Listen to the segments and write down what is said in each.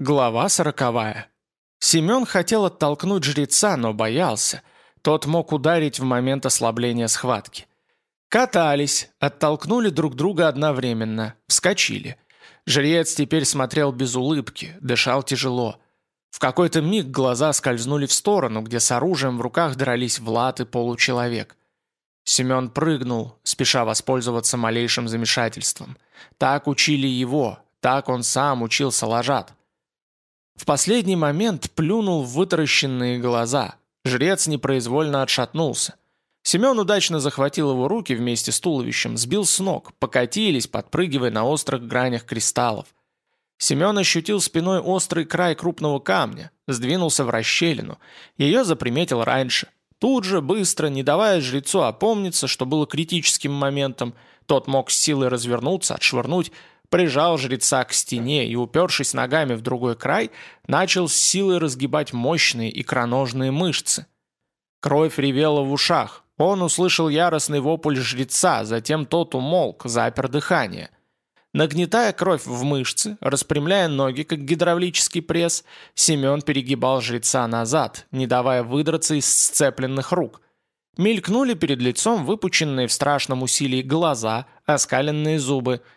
Глава сороковая. Семен хотел оттолкнуть жреца, но боялся. Тот мог ударить в момент ослабления схватки. Катались, оттолкнули друг друга одновременно, вскочили. Жрец теперь смотрел без улыбки, дышал тяжело. В какой-то миг глаза скользнули в сторону, где с оружием в руках дрались Влад и получеловек. Семен прыгнул, спеша воспользоваться малейшим замешательством. Так учили его, так он сам учился ложат. В последний момент плюнул в вытаращенные глаза. Жрец непроизвольно отшатнулся. Семен удачно захватил его руки вместе с туловищем, сбил с ног, покатились, подпрыгивая на острых гранях кристаллов. Семен ощутил спиной острый край крупного камня, сдвинулся в расщелину. Ее заприметил раньше. Тут же, быстро, не давая жрецу опомниться, что было критическим моментом, тот мог с силой развернуться, отшвырнуть, прижал жреца к стене и, упершись ногами в другой край, начал с силой разгибать мощные икроножные мышцы. Кровь ревела в ушах. Он услышал яростный вопль жреца, затем тот умолк, запер дыхание. Нагнетая кровь в мышцы, распрямляя ноги, как гидравлический пресс, Семен перегибал жреца назад, не давая выдраться из сцепленных рук. Мелькнули перед лицом выпученные в страшном усилии глаза, оскаленные зубы –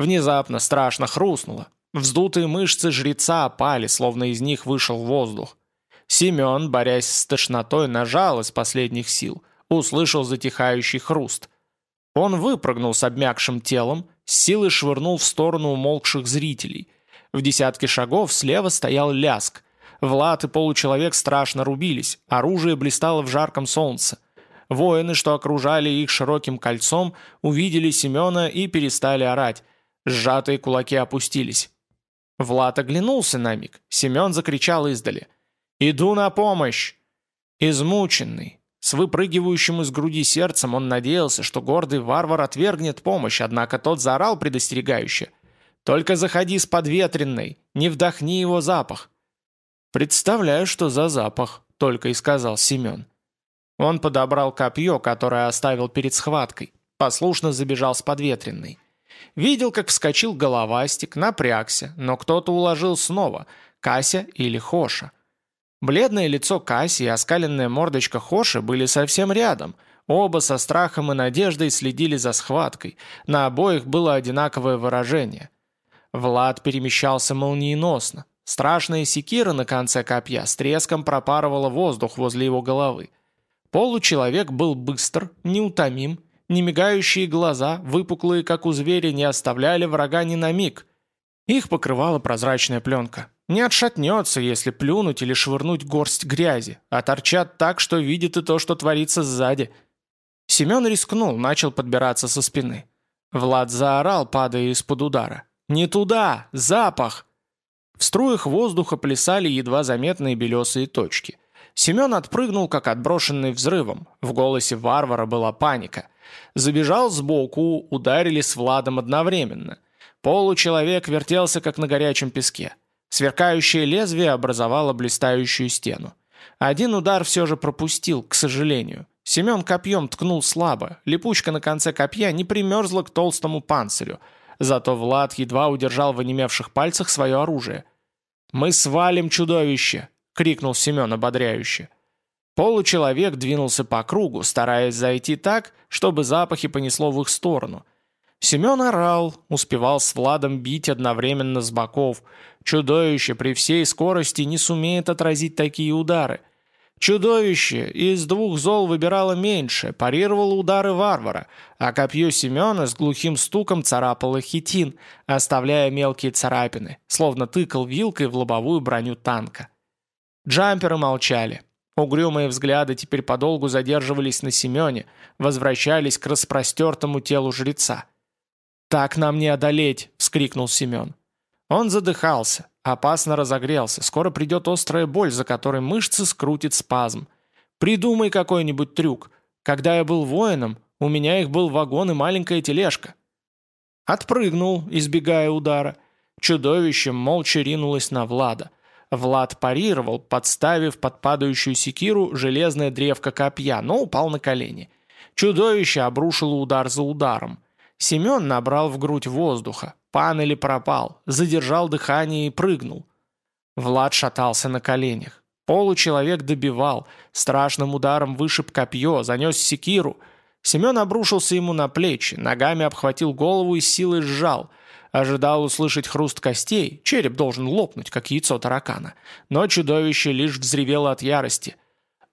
Внезапно страшно хрустнуло. Вздутые мышцы жреца опали, словно из них вышел воздух. Семен, борясь с тошнотой, нажал из последних сил, услышал затихающий хруст. Он выпрыгнул с обмякшим телом, с силой швырнул в сторону умолкших зрителей. В десятке шагов слева стоял ляск. Влад и получеловек страшно рубились, оружие блистало в жарком солнце. Воины, что окружали их широким кольцом, увидели Семена и перестали орать. Сжатые кулаки опустились. Влад оглянулся на миг. Семен закричал издали. «Иду на помощь!» Измученный, с выпрыгивающим из груди сердцем он надеялся, что гордый варвар отвергнет помощь, однако тот заорал предостерегающе. «Только заходи с подветренной, не вдохни его запах!» «Представляю, что за запах», — только и сказал Семен. Он подобрал копье, которое оставил перед схваткой, послушно забежал с подветренной. Видел, как вскочил головастик, напрягся, но кто-то уложил снова, Кася или Хоша. Бледное лицо Каси и оскаленная мордочка Хоши были совсем рядом. Оба со страхом и надеждой следили за схваткой. На обоих было одинаковое выражение. Влад перемещался молниеносно. Страшная секира на конце копья с треском пропарывала воздух возле его головы. Получеловек был быстр, неутомим Немигающие глаза, выпуклые, как у зверя, не оставляли врага ни на миг. Их покрывала прозрачная пленка. Не отшатнется, если плюнуть или швырнуть горсть грязи, а торчат так, что видит и то, что творится сзади. Семен рискнул, начал подбираться со спины. Влад заорал, падая из-под удара. «Не туда! Запах!» В струях воздуха плясали едва заметные белесые точки. Семен отпрыгнул, как отброшенный взрывом. В голосе варвара была паника – Забежал сбоку, ударили с Владом одновременно. Получеловек вертелся, как на горячем песке. Сверкающее лезвие образовало блистающую стену. Один удар все же пропустил, к сожалению. Семен копьем ткнул слабо, липучка на конце копья не примерзла к толстому панцирю. Зато Влад едва удержал в онемевших пальцах свое оружие. «Мы свалим чудовище!» — крикнул Семен ободряюще. Получеловек двинулся по кругу, стараясь зайти так, чтобы запахи понесло в их сторону. Семен орал, успевал с Владом бить одновременно с боков. Чудовище при всей скорости не сумеет отразить такие удары. Чудовище из двух зол выбирало меньше, парировало удары варвара, а копье Семена с глухим стуком царапало хитин, оставляя мелкие царапины, словно тыкал вилкой в лобовую броню танка. Джамперы молчали. Угрюмые взгляды теперь подолгу задерживались на Семене, возвращались к распростертому телу жреца. «Так нам не одолеть!» — вскрикнул Семен. Он задыхался, опасно разогрелся, скоро придет острая боль, за которой мышцы скрутит спазм. «Придумай какой-нибудь трюк. Когда я был воином, у меня их был вагон и маленькая тележка». Отпрыгнул, избегая удара. Чудовище молча ринулось на Влада. Влад парировал, подставив под падающую секиру железное древко копья, но упал на колени. Чудовище обрушило удар за ударом. Семен набрал в грудь воздуха. Пан или пропал, задержал дыхание и прыгнул. Влад шатался на коленях. Получеловек добивал, страшным ударом вышиб копье, занес секиру. Семен обрушился ему на плечи, ногами обхватил голову и силой сжал. Ожидал услышать хруст костей, череп должен лопнуть, как яйцо таракана. Но чудовище лишь взревело от ярости.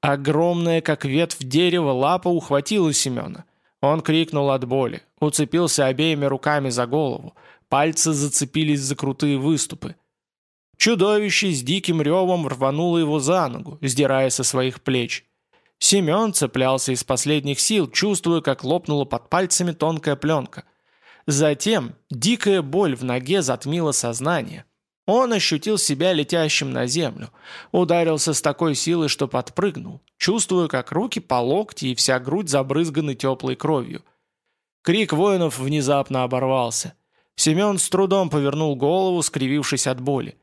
Огромная, как ветвь дерева, лапа ухватила Семена. Он крикнул от боли, уцепился обеими руками за голову. Пальцы зацепились за крутые выступы. Чудовище с диким ревом рвануло его за ногу, сдирая со своих плеч. Семен цеплялся из последних сил, чувствуя, как лопнула под пальцами тонкая пленка. Затем дикая боль в ноге затмила сознание. Он ощутил себя летящим на землю, ударился с такой силой, что подпрыгнул, чувствуя, как руки по локти и вся грудь забрызганы теплой кровью. Крик воинов внезапно оборвался. Семен с трудом повернул голову, скривившись от боли.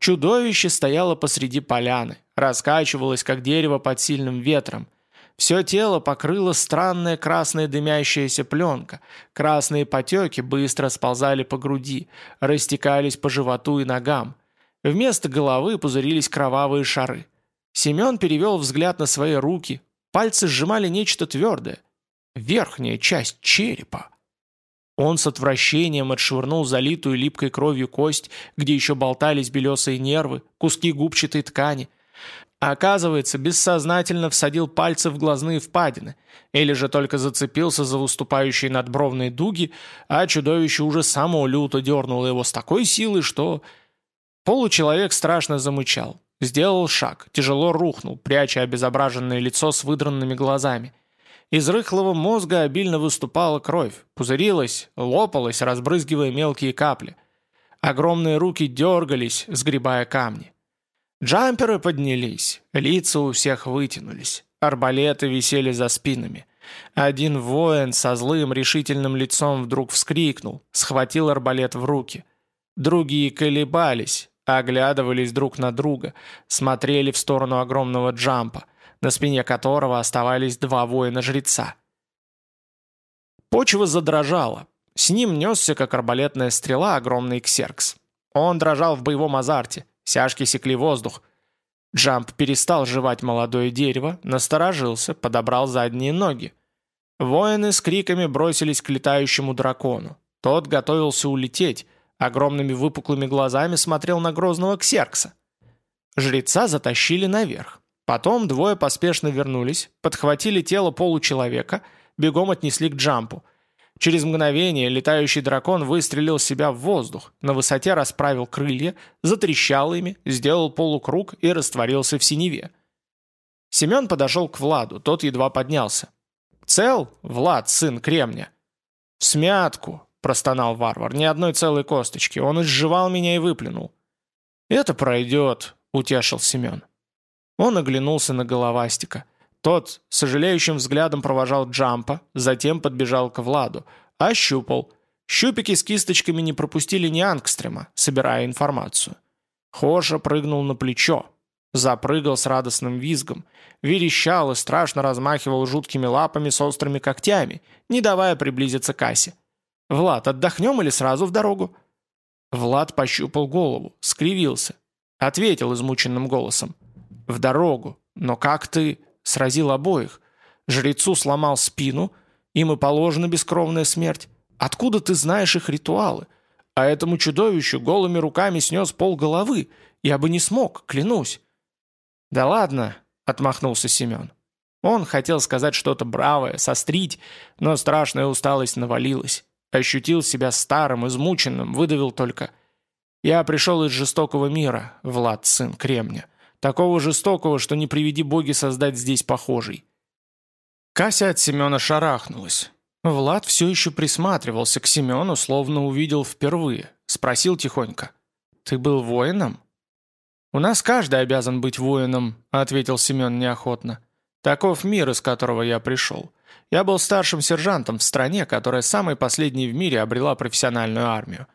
Чудовище стояло посреди поляны, раскачивалось, как дерево под сильным ветром. Все тело покрыло странная красная дымящаяся пленка. Красные потеки быстро сползали по груди, растекались по животу и ногам. Вместо головы пузырились кровавые шары. Семен перевел взгляд на свои руки. Пальцы сжимали нечто твердое. Верхняя часть черепа. Он с отвращением отшвырнул залитую липкой кровью кость, где еще болтались белесые нервы, куски губчатой ткани. А оказывается, бессознательно всадил пальцы в глазные впадины, или же только зацепился за выступающие надбровные дуги, а чудовище уже само люто дернуло его с такой силой, что... Получеловек страшно замычал. Сделал шаг, тяжело рухнул, пряча обезображенное лицо с выдранными глазами – из рыхлого мозга обильно выступала кровь, пузырилась, лопалась, разбрызгивая мелкие капли. Огромные руки дергались, сгребая камни. Джамперы поднялись, лица у всех вытянулись, арбалеты висели за спинами. Один воин со злым решительным лицом вдруг вскрикнул, схватил арбалет в руки. Другие колебались, оглядывались друг на друга, смотрели в сторону огромного джампа на спине которого оставались два воина-жреца. Почва задрожала. С ним несся, как арбалетная стрела, огромный ксеркс. Он дрожал в боевом азарте, сяжки секли воздух. Джамп перестал жевать молодое дерево, насторожился, подобрал задние ноги. Воины с криками бросились к летающему дракону. Тот готовился улететь, огромными выпуклыми глазами смотрел на грозного ксеркса. Жреца затащили наверх. Потом двое поспешно вернулись, подхватили тело получеловека, бегом отнесли к джампу. Через мгновение летающий дракон выстрелил себя в воздух, на высоте расправил крылья, затрещал ими, сделал полукруг и растворился в синеве. Семен подошел к Владу, тот едва поднялся. «Цел, Влад, сын кремня?» «В смятку», — простонал варвар, — «ни одной целой косточки. Он изживал меня и выплюнул». «Это пройдет», — утешил Семен. Он оглянулся на головастика. Тот сожалеющим взглядом провожал Джампа, затем подбежал к Владу. Ощупал. Щупики с кисточками не пропустили ни Ангстрема, собирая информацию. Хоша прыгнул на плечо. Запрыгал с радостным визгом. Верещал и страшно размахивал жуткими лапами с острыми когтями, не давая приблизиться к Асе. «Влад, отдохнем или сразу в дорогу?» Влад пощупал голову, скривился. Ответил измученным голосом. В дорогу. Но как ты...» Сразил обоих. Жрецу сломал спину, им и положена бескровная смерть. Откуда ты знаешь их ритуалы? А этому чудовищу голыми руками снес пол головы. Я бы не смог, клянусь. «Да ладно», — отмахнулся Семен. Он хотел сказать что-то бравое, сострить, но страшная усталость навалилась. Ощутил себя старым, измученным, выдавил только. «Я пришел из жестокого мира, Влад, сын Кремня. Такого жестокого, что не приведи боги создать здесь похожий. Кася от Семена шарахнулась. Влад все еще присматривался к Семену, словно увидел впервые. Спросил тихонько. «Ты был воином?» «У нас каждый обязан быть воином», — ответил Семен неохотно. «Таков мир, из которого я пришел. Я был старшим сержантом в стране, которая самой последней в мире обрела профессиональную армию.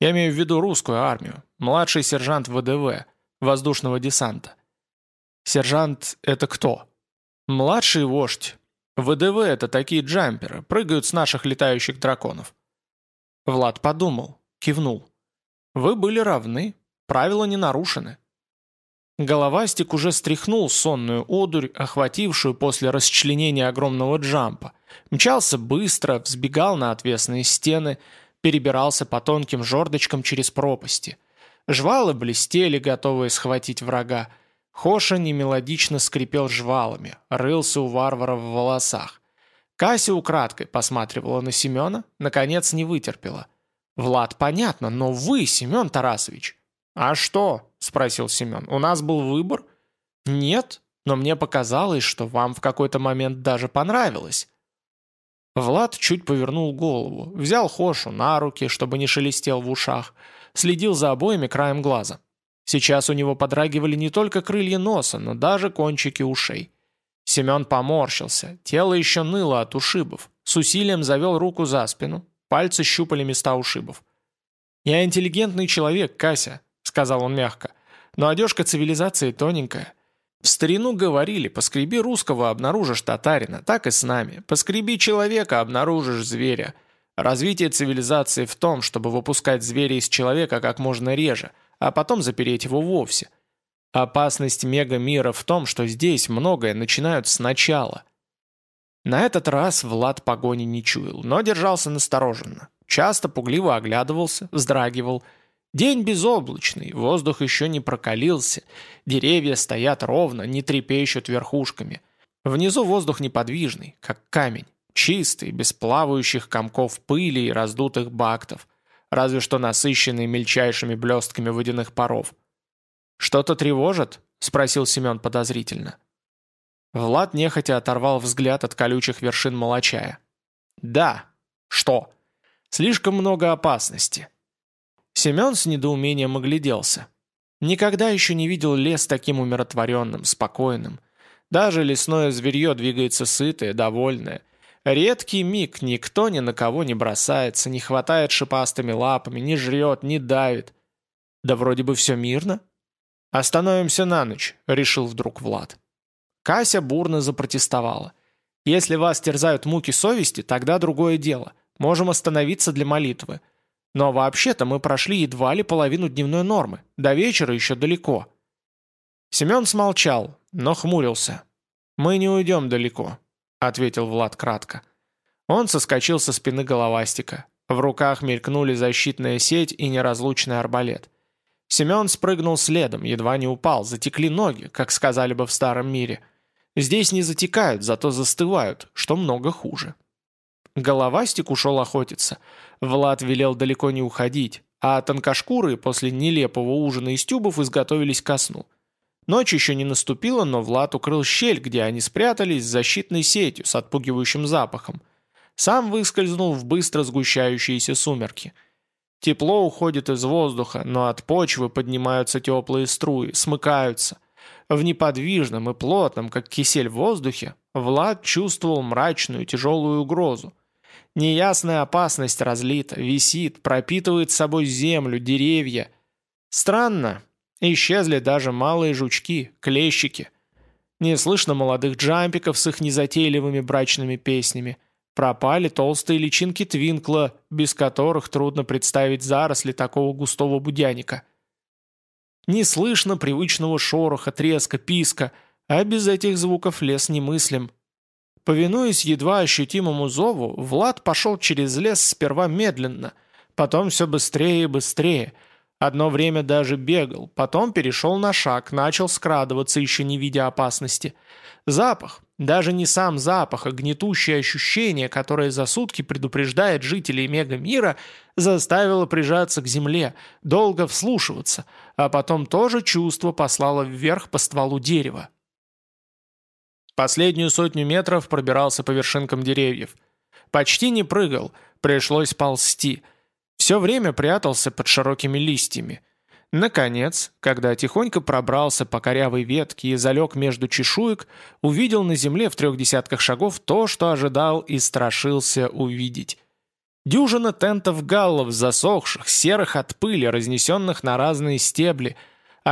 Я имею в виду русскую армию. Младший сержант ВДВ воздушного десанта. Сержант — это кто? Младший вождь. ВДВ — это такие джамперы, прыгают с наших летающих драконов. Влад подумал, кивнул. Вы были равны, правила не нарушены. Головастик уже стряхнул сонную одурь, охватившую после расчленения огромного джампа. Мчался быстро, взбегал на отвесные стены, перебирался по тонким жердочкам через пропасти. Жвалы блестели, готовые схватить врага. Хоша немелодично скрипел жвалами, рылся у варвара в волосах. Кася украдкой посматривала на Семена, наконец не вытерпела. «Влад, понятно, но вы, Семен Тарасович». «А что?» – спросил Семен. «У нас был выбор?» «Нет, но мне показалось, что вам в какой-то момент даже понравилось». Влад чуть повернул голову, взял Хошу на руки, чтобы не шелестел в ушах, следил за обоими краем глаза. Сейчас у него подрагивали не только крылья носа, но даже кончики ушей. Семен поморщился, тело еще ныло от ушибов, с усилием завел руку за спину, пальцы щупали места ушибов. «Я интеллигентный человек, Кася», — сказал он мягко, «но одежка цивилизации тоненькая. В старину говорили, поскреби русского, обнаружишь татарина, так и с нами. Поскреби человека, обнаружишь зверя. Развитие цивилизации в том, чтобы выпускать зверя из человека как можно реже — а потом запереть его вовсе. Опасность мега-мира в том, что здесь многое начинают сначала. На этот раз Влад погони не чуял, но держался настороженно. Часто пугливо оглядывался, вздрагивал. День безоблачный, воздух еще не прокалился, деревья стоят ровно, не трепещут верхушками. Внизу воздух неподвижный, как камень, чистый, без плавающих комков пыли и раздутых бактов разве что насыщенный мельчайшими блестками водяных паров. «Что-то тревожит?» — спросил Семен подозрительно. Влад нехотя оторвал взгляд от колючих вершин молочая. «Да. Что? Слишком много опасности». Семен с недоумением огляделся. Никогда еще не видел лес таким умиротворенным, спокойным. Даже лесное зверье двигается сытое, довольное — Редкий миг, никто ни на кого не бросается, не хватает шипастыми лапами, не жрет, не давит. Да вроде бы все мирно. «Остановимся на ночь», — решил вдруг Влад. Кася бурно запротестовала. «Если вас терзают муки совести, тогда другое дело. Можем остановиться для молитвы. Но вообще-то мы прошли едва ли половину дневной нормы. До вечера еще далеко». Семен смолчал, но хмурился. «Мы не уйдем далеко. — ответил Влад кратко. Он соскочил со спины головастика. В руках мелькнули защитная сеть и неразлучный арбалет. Семен спрыгнул следом, едва не упал, затекли ноги, как сказали бы в старом мире. Здесь не затекают, зато застывают, что много хуже. Головастик ушел охотиться. Влад велел далеко не уходить, а тонкошкуры после нелепого ужина из тюбов изготовились ко сну. Ночь еще не наступила, но Влад укрыл щель, где они спрятались с защитной сетью с отпугивающим запахом. Сам выскользнул в быстро сгущающиеся сумерки. Тепло уходит из воздуха, но от почвы поднимаются теплые струи, смыкаются. В неподвижном и плотном, как кисель в воздухе, Влад чувствовал мрачную тяжелую угрозу. Неясная опасность разлита, висит, пропитывает собой землю, деревья. Странно, Исчезли даже малые жучки, клещики. Не слышно молодых джампиков с их незатейливыми брачными песнями. Пропали толстые личинки твинкла, без которых трудно представить заросли такого густого будяника. Не слышно привычного шороха, треска, писка, а без этих звуков лес немыслим. Повинуясь едва ощутимому зову, Влад пошел через лес сперва медленно, потом все быстрее и быстрее – Одно время даже бегал, потом перешел на шаг, начал скрадываться, еще не видя опасности. Запах, даже не сам запах, а гнетущее ощущение, которое за сутки предупреждает жителей мегамира, заставило прижаться к земле, долго вслушиваться, а потом тоже чувство послало вверх по стволу дерева. Последнюю сотню метров пробирался по вершинкам деревьев. Почти не прыгал, пришлось ползти – все время прятался под широкими листьями. Наконец, когда тихонько пробрался по корявой ветке и залег между чешуек, увидел на земле в трех десятках шагов то, что ожидал и страшился увидеть. Дюжина тентов-галлов, засохших, серых от пыли, разнесенных на разные стебли,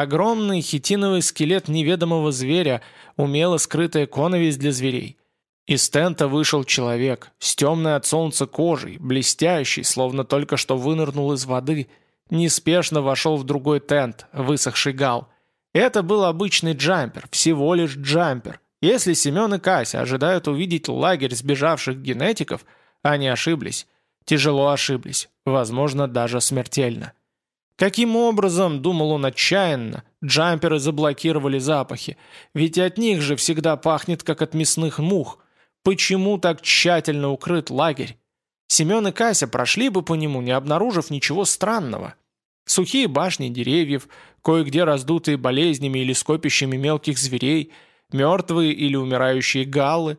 огромный хитиновый скелет неведомого зверя, умело скрытая коновесь для зверей — из тента вышел человек, с темной от солнца кожей, блестящий, словно только что вынырнул из воды, неспешно вошел в другой тент, высохший гал. Это был обычный джампер, всего лишь джампер. Если Семен и Кася ожидают увидеть лагерь сбежавших генетиков, они ошиблись. Тяжело ошиблись, возможно, даже смертельно. Каким образом, думал он отчаянно, джамперы заблокировали запахи? Ведь от них же всегда пахнет, как от мясных мух. Почему так тщательно укрыт лагерь? Семен и Кася прошли бы по нему, не обнаружив ничего странного. Сухие башни деревьев, кое-где раздутые болезнями или скопищами мелких зверей, мертвые или умирающие галлы.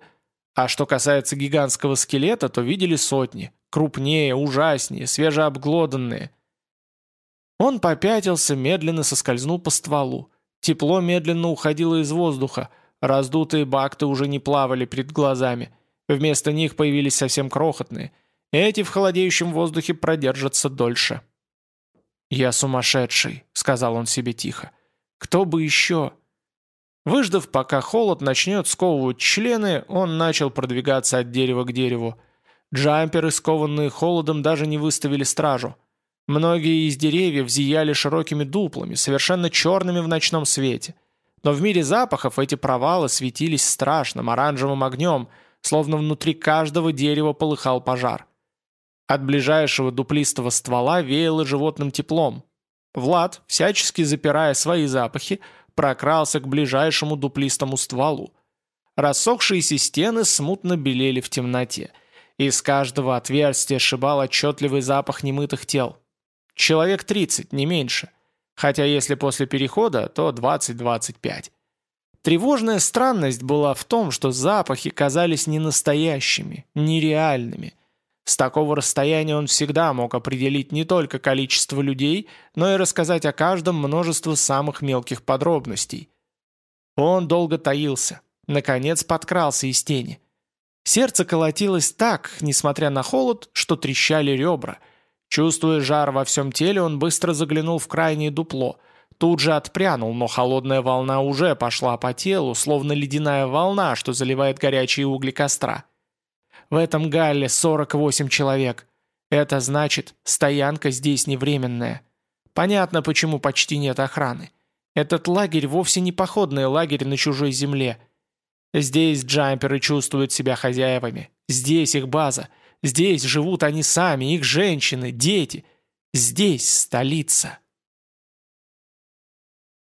А что касается гигантского скелета, то видели сотни, крупнее, ужаснее, свежеобглоданные. Он попятился, медленно соскользнул по стволу. Тепло медленно уходило из воздуха, раздутые бакты уже не плавали перед глазами. Вместо них появились совсем крохотные. Эти в холодеющем воздухе продержатся дольше. «Я сумасшедший», — сказал он себе тихо. «Кто бы еще?» Выждав, пока холод начнет сковывать члены, он начал продвигаться от дерева к дереву. Джамперы, скованные холодом, даже не выставили стражу. Многие из деревьев зияли широкими дуплами, совершенно черными в ночном свете. Но в мире запахов эти провалы светились страшным оранжевым огнем, словно внутри каждого дерева полыхал пожар. От ближайшего дуплистого ствола веяло животным теплом. Влад, всячески запирая свои запахи, прокрался к ближайшему дуплистому стволу. Рассохшиеся стены смутно белели в темноте. Из каждого отверстия шибал отчетливый запах немытых тел. Человек 30, не меньше. Хотя если после перехода, то 20-25. Тревожная странность была в том, что запахи казались ненастоящими, нереальными – с такого расстояния он всегда мог определить не только количество людей, но и рассказать о каждом множество самых мелких подробностей. Он долго таился, наконец подкрался из тени. Сердце колотилось так, несмотря на холод, что трещали ребра. Чувствуя жар во всем теле, он быстро заглянул в крайнее дупло. Тут же отпрянул, но холодная волна уже пошла по телу, словно ледяная волна, что заливает горячие угли костра. В этом галле 48 человек. Это значит, стоянка здесь не временная. Понятно, почему почти нет охраны. Этот лагерь вовсе не походный лагерь на чужой земле. Здесь джамперы чувствуют себя хозяевами. Здесь их база. Здесь живут они сами, их женщины, дети. Здесь столица.